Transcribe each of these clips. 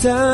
Di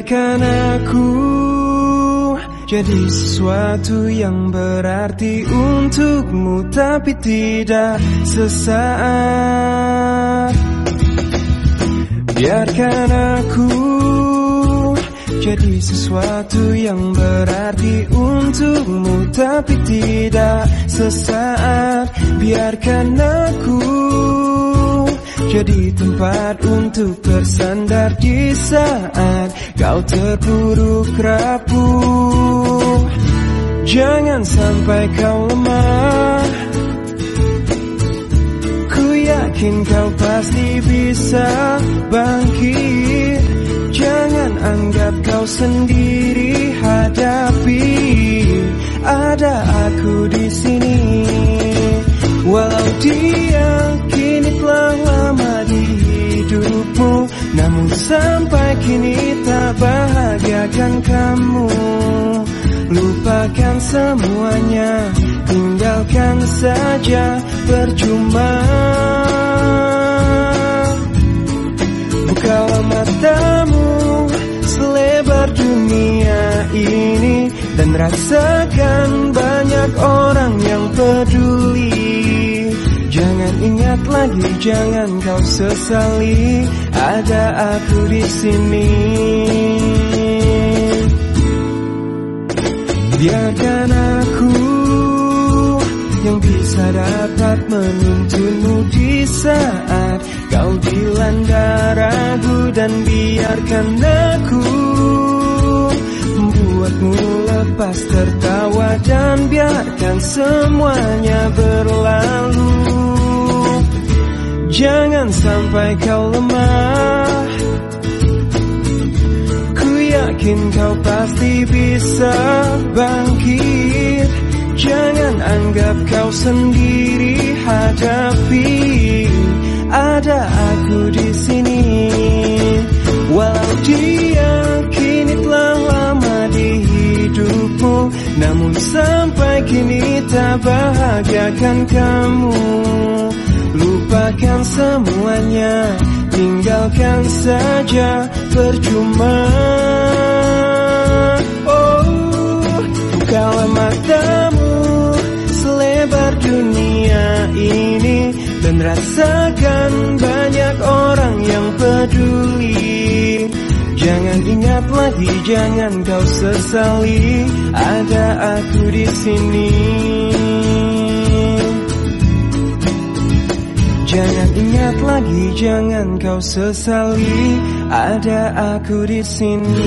Biarkan aku jadi sesuatu yang berarti untukmu tapi tidak sesaat. Biarkan aku jadi sesuatu yang berarti untukmu tapi tidak sesaat. Biarkan aku jadi tempat untuk bersandar di saat kau terpuruk rapuh. Jangan sampai kau lemah. Ku yakin kau pasti bisa bangkit. Jangan anggap kau sendiri hadapi. Ada aku di sini. Walau dia kini telah lama di hidupmu sampai kini tak bahagiakan kamu. Lupakan semuanya Tinggalkan saja percuma. Bukalah matamu selebar dunia ini Dan rasakan banyak orang yang peduli ingat lagi, jangan kau sesali Ada aku di sini Biarkan aku yang bisa dapat menuntunmu di saat kau dilanda ragu dan biarkan aku membuatmu lepas tertawa dan biarkan semuanya berlalu. Jangan sampai kau lemah. Ku yakin kau pasti bisa bangkit. Jangan anggap kau sendiri hadapi. Ada aku di sini. Walau dia kini telah lama di hidupmu Namun sampai kini tak bahagiakan kamu Lupakan semuanya Tinggalkan saja Percuma. Oh Bukalah matamu Selebar dunia ini Dan rasakan banyak orang yang peduli. Jangan ingat lagi, jangan kau sesali Ada aku di sini Jangan ingat lagi, jangan kau sesali, ada aku di sini.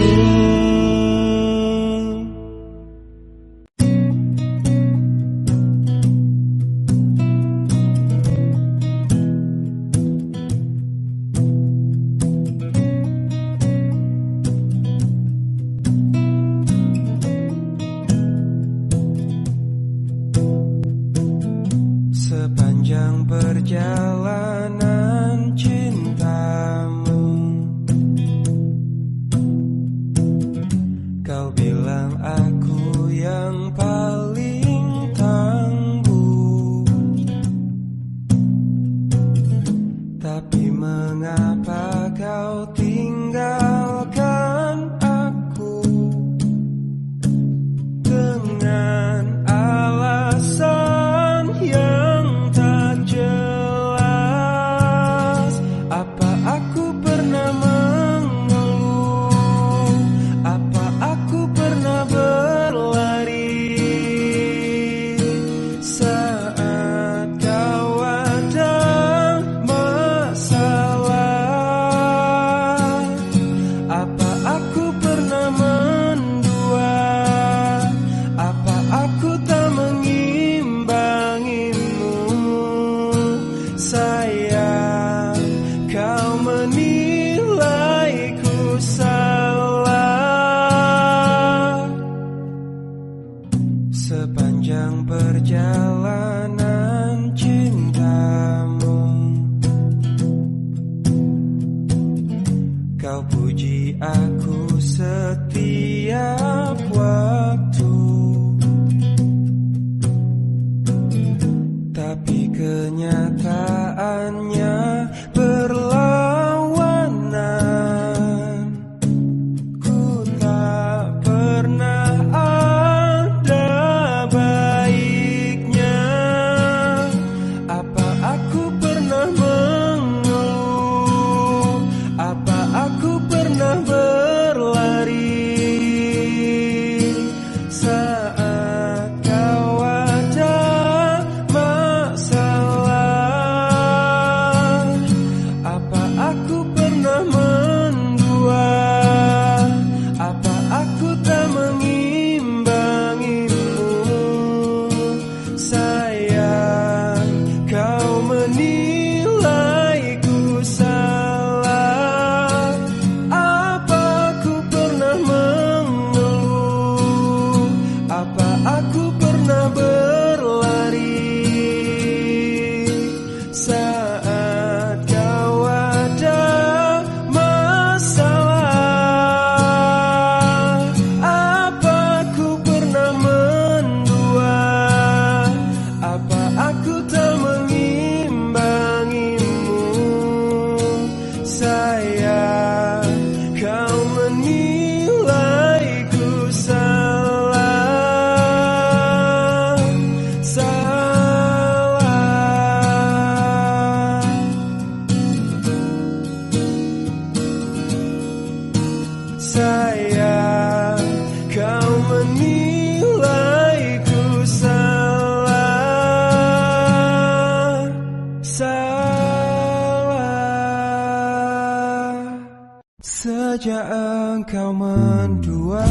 Saja engkau mendua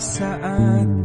saat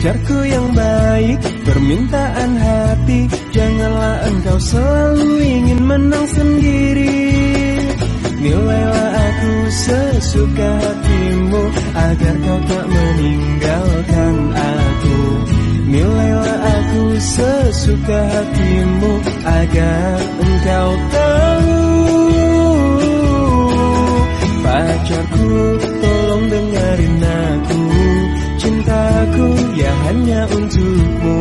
pacarku yang baik Permintaan hati. Janganlah engkau selalu ingin menang sendiri. Nilailah aku sesuka hatimu Agar kau tak meninggalkan aku. Nilailah aku sesuka hatimu Agar engkau tahu. Pacarku yang hanya untukmu.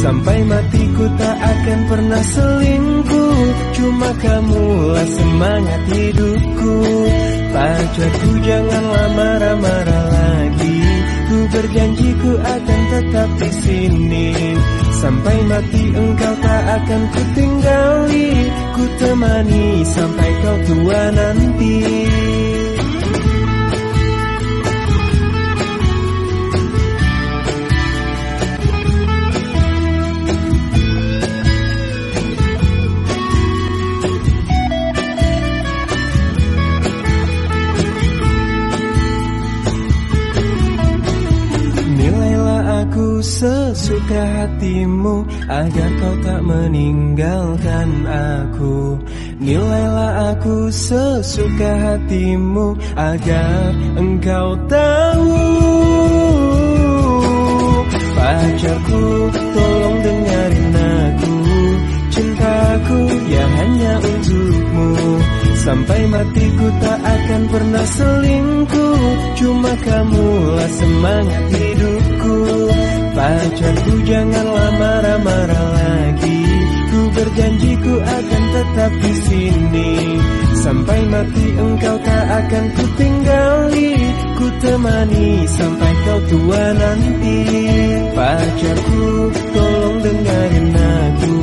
Sampai matiku tak akan pernah selingkuh. Cuma kamulah semangat hidupku. Pacarku janganlah marah-marah lagi. Ku berjanji ku akan tetap di sini. Sampai mati engkau tak akan ku tinggali Ku temani sampai kau tua nanti. Sesuka hatimu Agar kau tak meninggalkan aku. Nilailah aku sesuka hatimu Agar engkau tahu. Pacarku tolong dengarin aku. Cintaku ya hanya untukmu. Sampai matiku tak akan pernah selingkuh. Cuma kamulah semangat hidupku Pacarku janganlah marah-marah lagi. Ku berjanji ku akan tetap di sini. Sampai mati engkau tak akan ku tinggali. Ku temani sampai kau tua nanti. Pacarku tolong dengarin aku.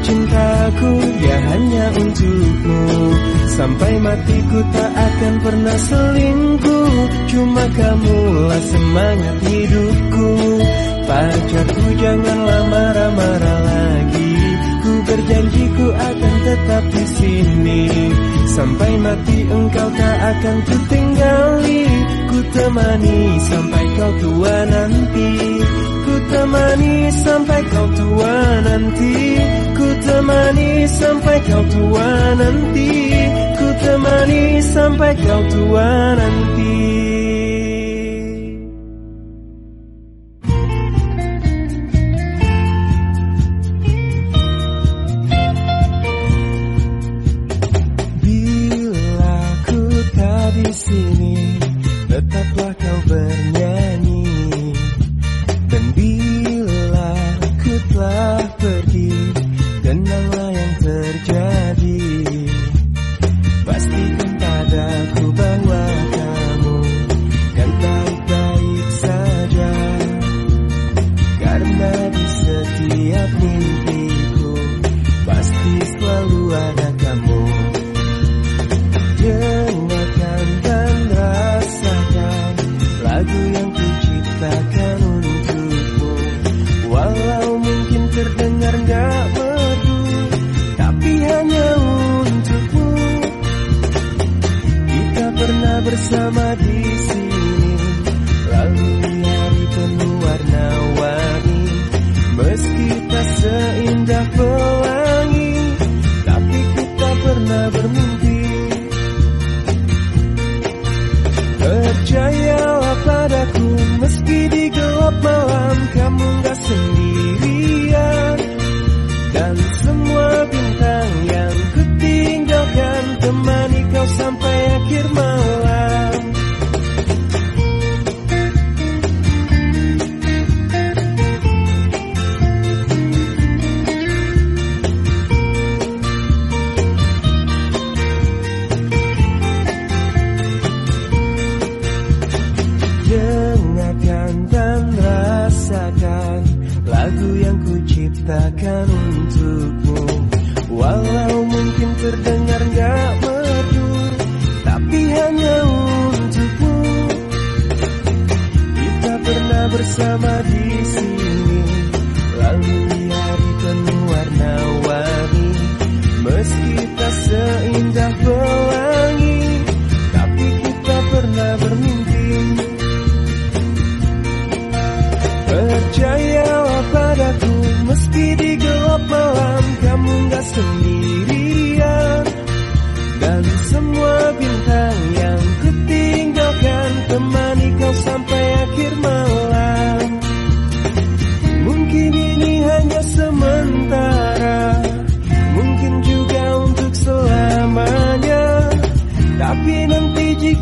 Cintaku ya hanya untukmu Sampai matiku tak akan pernah selingkuh. Cuma kamulah semangat hidupku. Pacarku janganlah marah-marah lagi. Ku berjanji ku akan tetap di sini. Sampai mati engkau tak akan ku tinggali Ku temani sampai kau tua nanti temani sampai kau tua nanti. Ku temani sampai kau tua nanti. Ku temani sampai kau tua nanti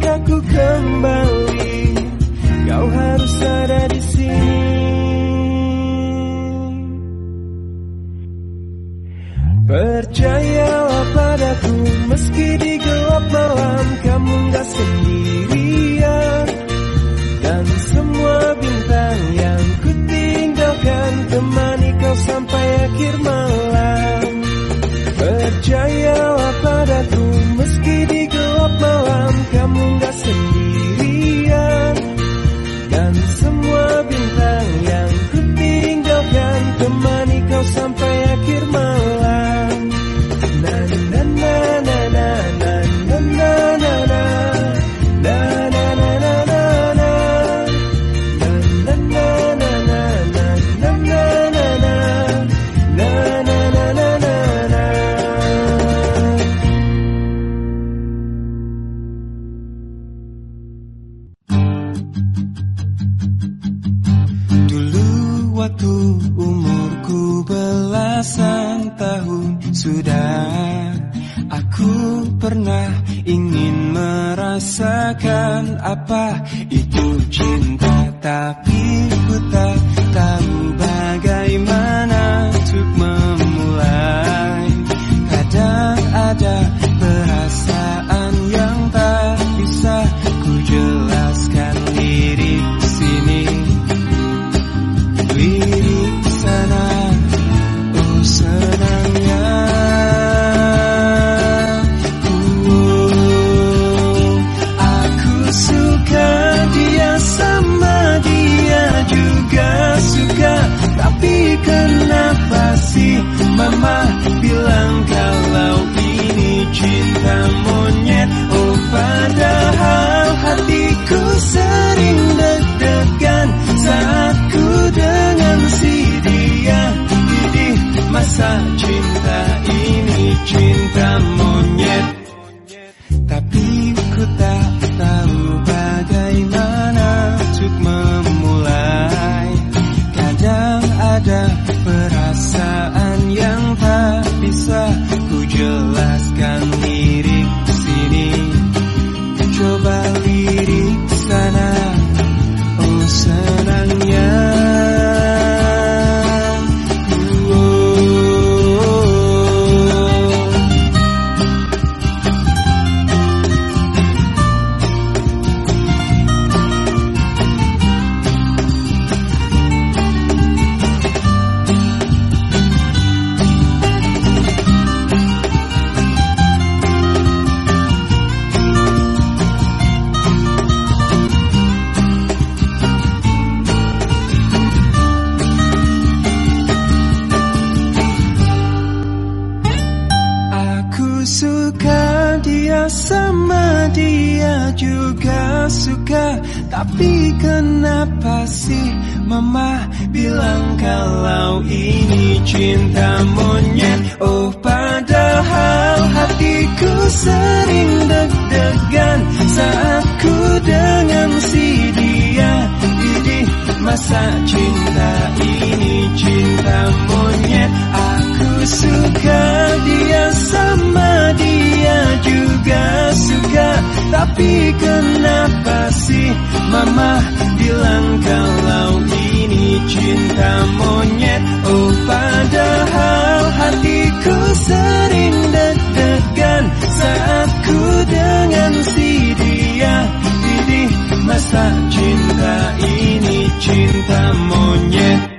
ketika kembali Kau harus ada di sini. Percayalah padaku meski di gelap malam kamu gak sendirian. Dan semua bintang yang ku tinggalkan temani kau sampai akhir malam. Percaya sampai akhir malam. apa? Itu cinta tapi 慢慢变 Tapi kenapa sih mama bilang kalau ini cinta monyet? Oh padahal hatiku sering deg-degan Saat ku dengan si dia. Didih masa cinta ini cinta monyet.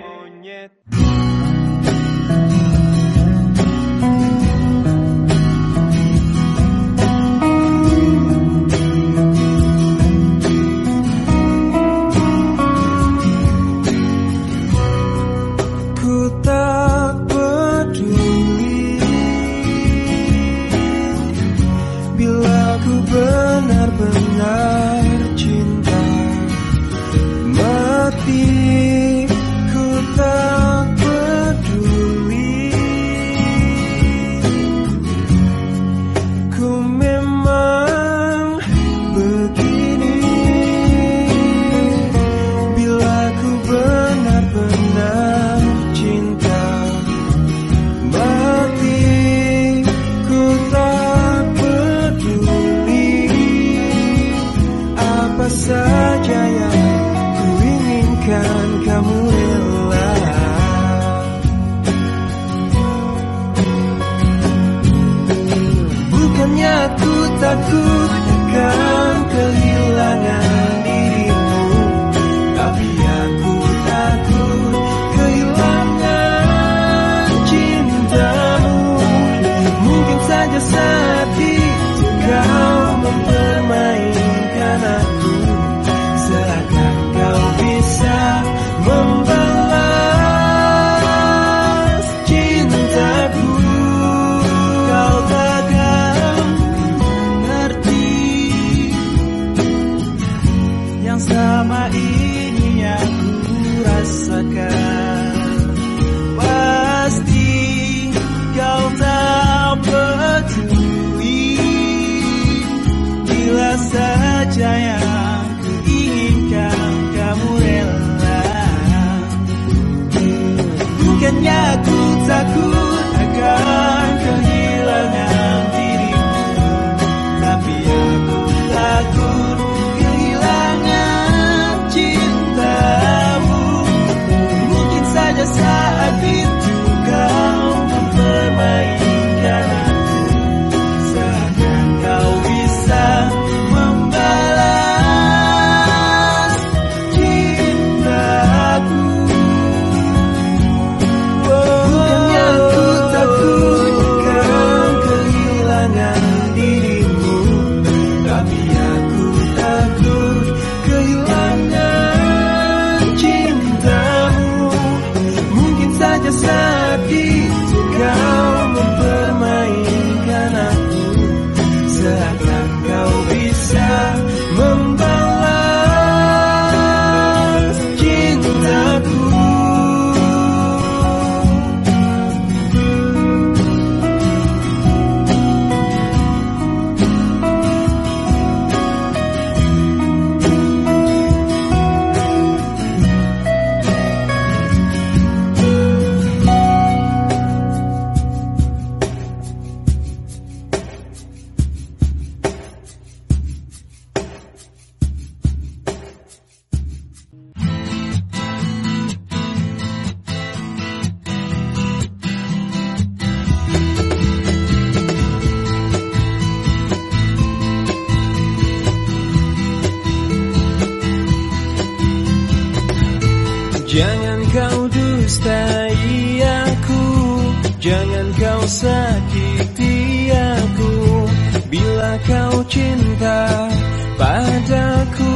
cinta padaku.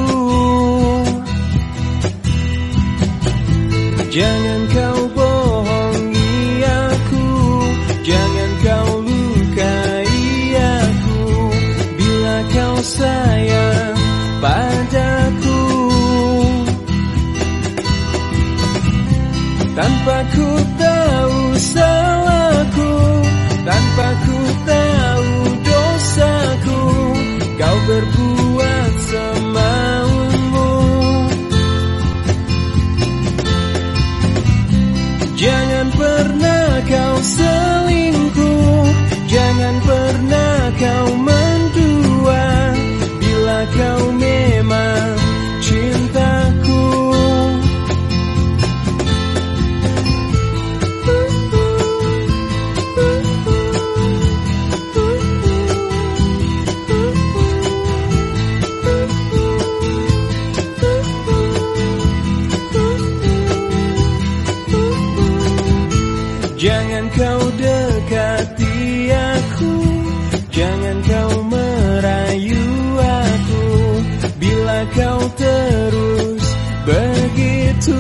Jangan kau begitu.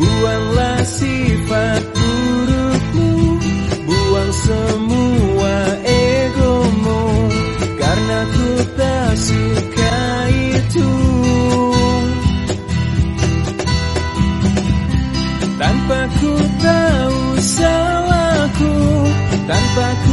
Buanglah sifat burukmu Buang semua egomu Karena ku tak suka itu. Tanpa ku tahu salahku Tanpa ku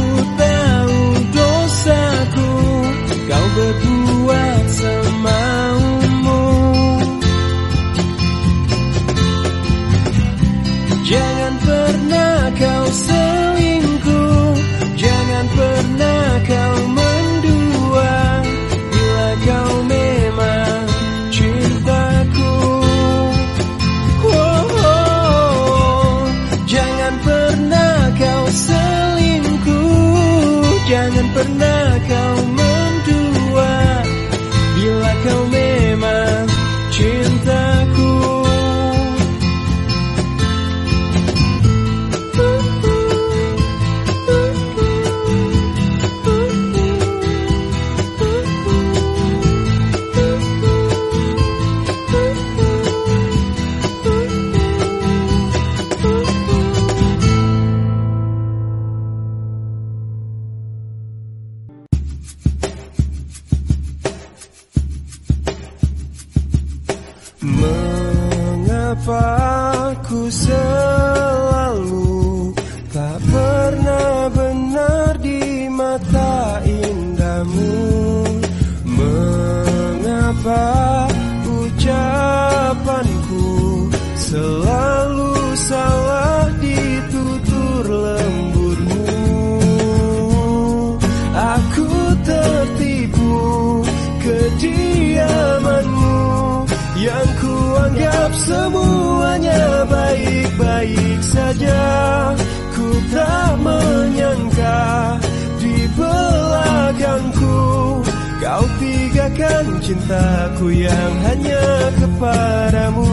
tinggalkan cintaku yang hanya kepadamu.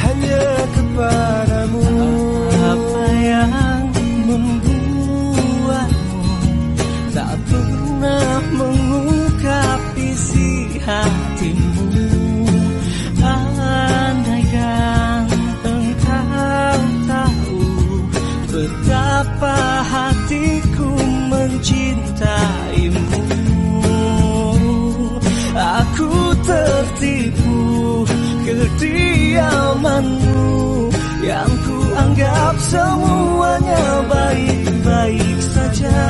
Hanya kepadamu. Apa yang membuatmu Tak pernah mengungkap isi hatimu tertipu kediamanmu Yang ku anggap semuanya baik-baik saja.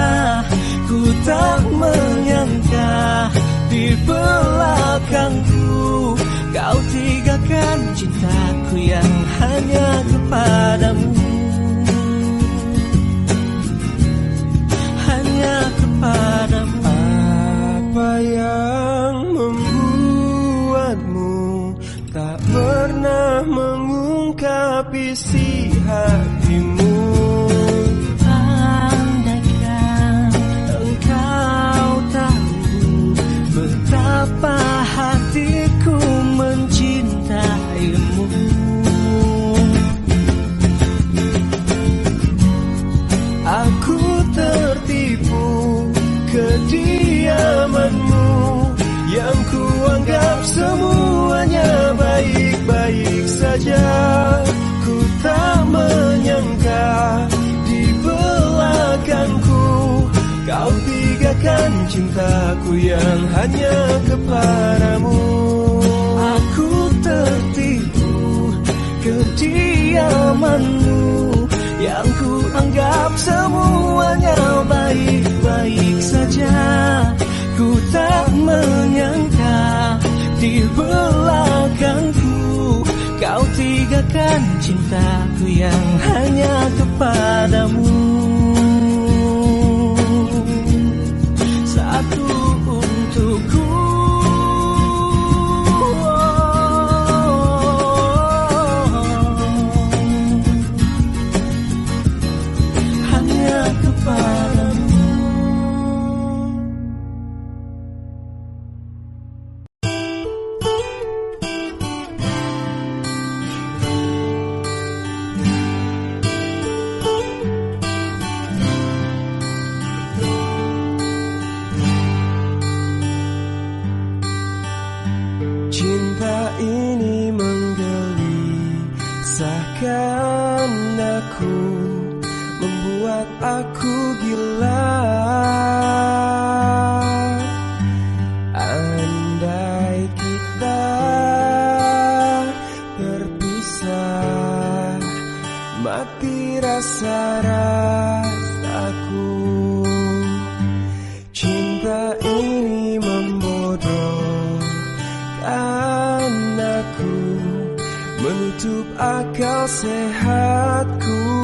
Ku tak menyangka di belakangku Kau tinggalkan cintaku yang hanya kepadamu kediamanmu Yang kuanggap semuanya baik-baik saja. Ku tak menyangka di belakangku Kau tinggalkan cintaku yang hanya kepadamu. Aku tertipu kediamanmu Yang ku anggap semuanya baik-baik saja Ku tak menyangka di belakangku Kau tinggalkan cintaku yang hanya kepadamu Menutup akal sehatku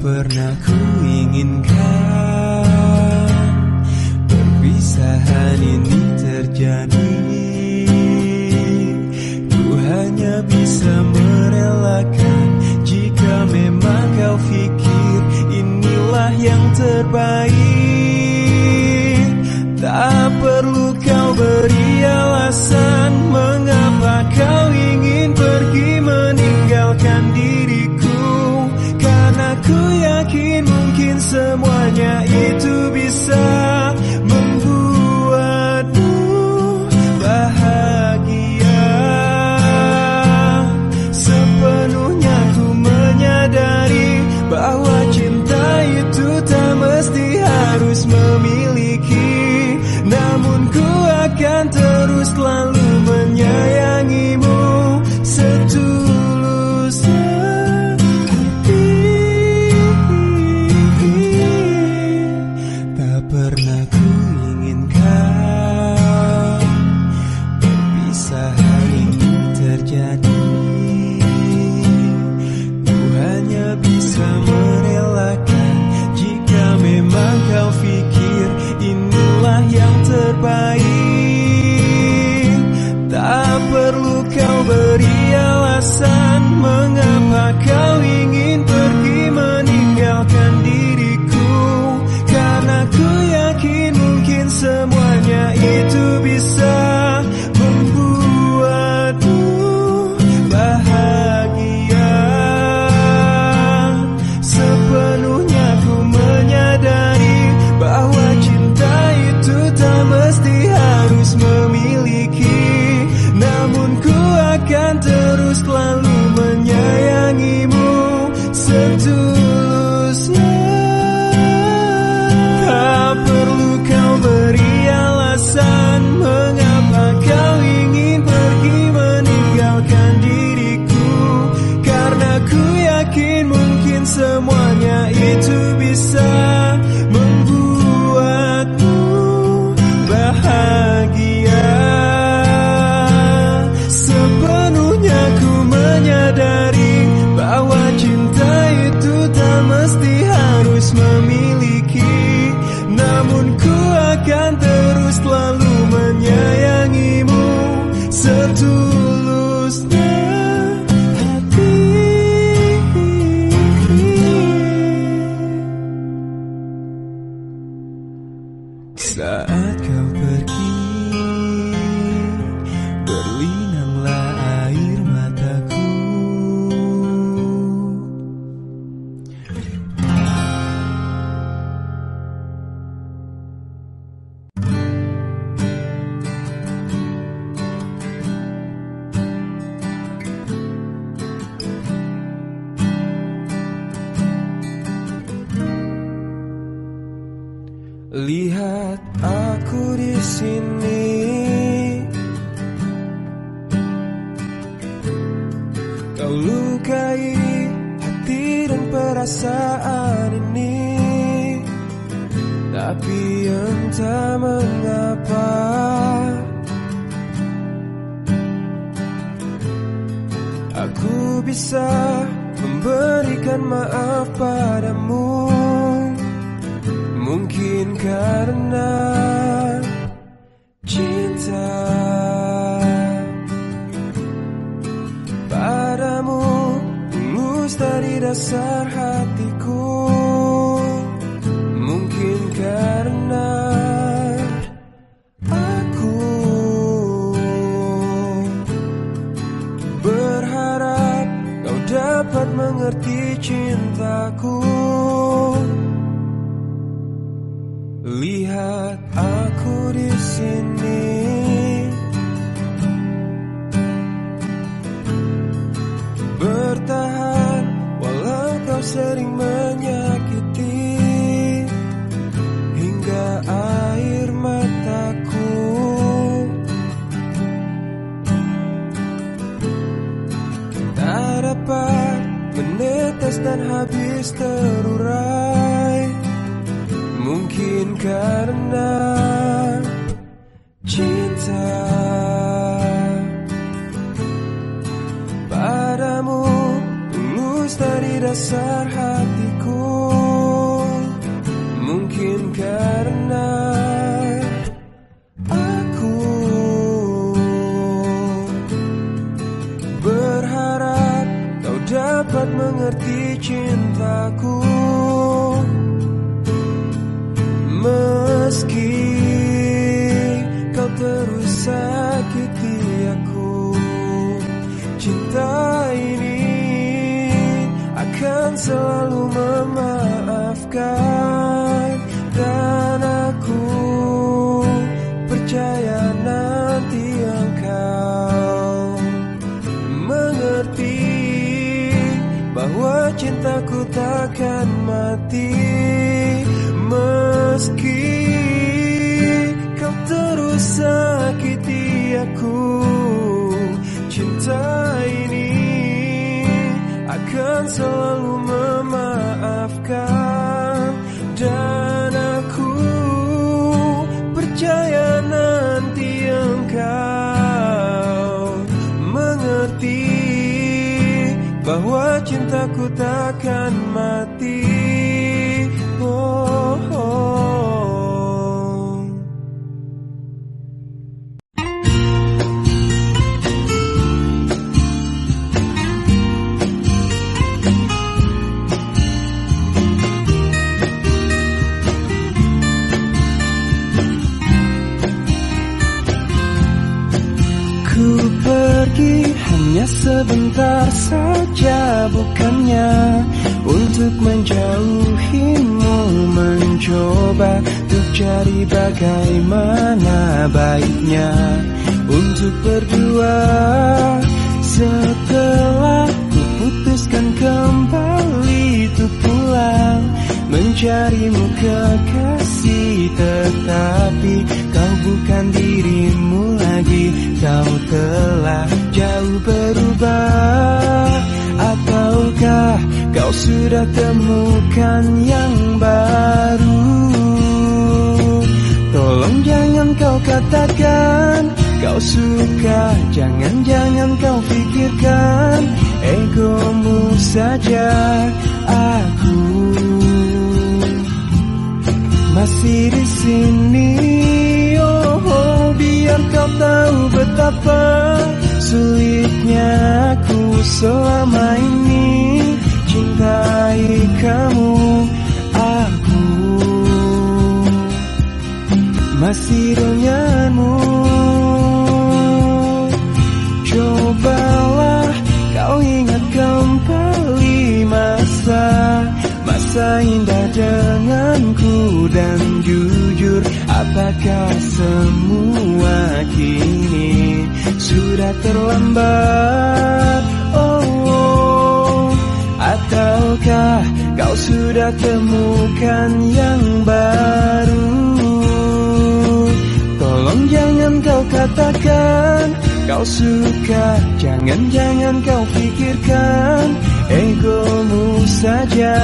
pernah ku inginkan bisa memberikan maaf padamu. Mungkin karena cinta Padamu tulus dari dasar hatiku mengerti cintaku. Lihat aku di sini. Bertahan walau kau sering dan habis terurai. Mungkin karena cinta. Padamu tulus dari dasar hatiku cintaku takkan mati. Meski kau terus sakiti aku Cinta ini akan selalu memaafkan cintaku takkan mati oh, oh. Ku pergi hanya sebentar saja Bukannya untuk menjauhimu Mencoba untuk cari bagaimana baiknya Untuk berdua Setelah ku putuskan kembali Untuk pulang Mencarimu kekasih Tetapi kau bukan dirimu lagi Kau telah jauh berubah. Ataukah kau sudah temukan yang baru? Tolong jangan kau katakan Kau suka. Jangan-jangan kau pikirkan Egomu saja Aku. Masih di sini. Oh, oh biar kau tahu betapa sulitnya aku selama ini cintai kamu aku. Masih denganmu. Cobalah kau ingat kembali masa masa indah denganku dan jujur apakah semua kini sudah terlambat. Oh, oh. Ataukah kau sudah temukan yang baru? Tolong jangan kau katakan kau suka. Jangan-jangan kau pikirkan egomu saja.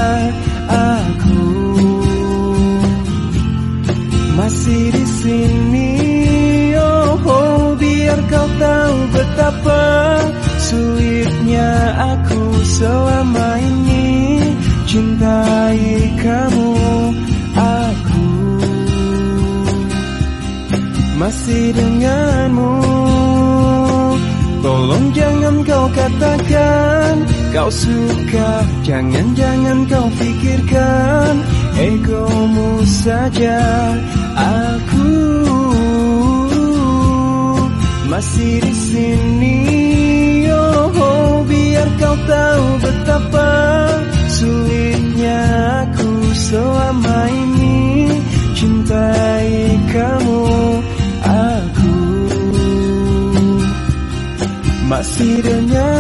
Aku masih di sini tahu betapa sulitnya aku selama ini. Cintai kamu Aku. Masih denganmu. Tolong jangan kau katakan kau suka. Jangan-jangan kau pikirkan. Egomu saja Aku masih di sini. Oh, oh biar kau tahu betapa sulitnya aku selama ini. Cintai kamu aku. Masih denganmu